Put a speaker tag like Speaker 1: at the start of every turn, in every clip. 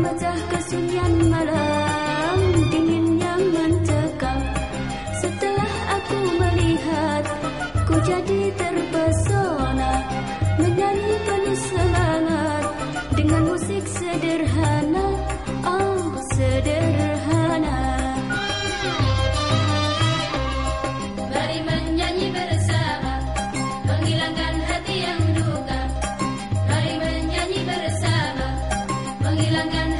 Speaker 1: memecah kesunyian malam dingin yang mencekam. Setelah aku melihat ku jadi terpesona.
Speaker 2: And.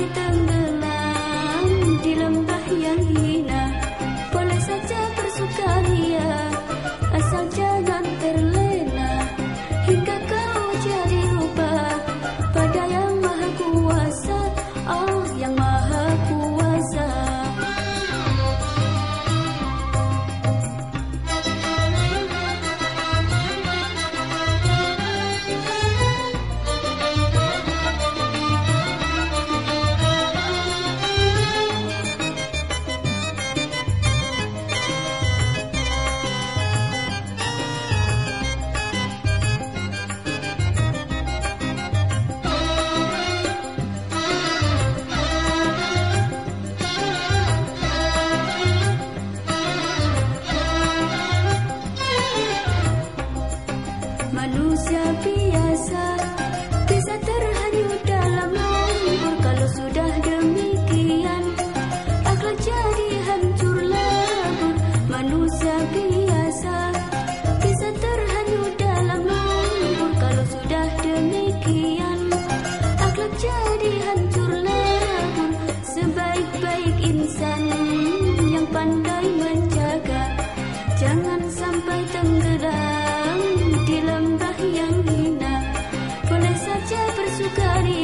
Speaker 2: yang tenggelam di lembah yang.
Speaker 1: 歌里。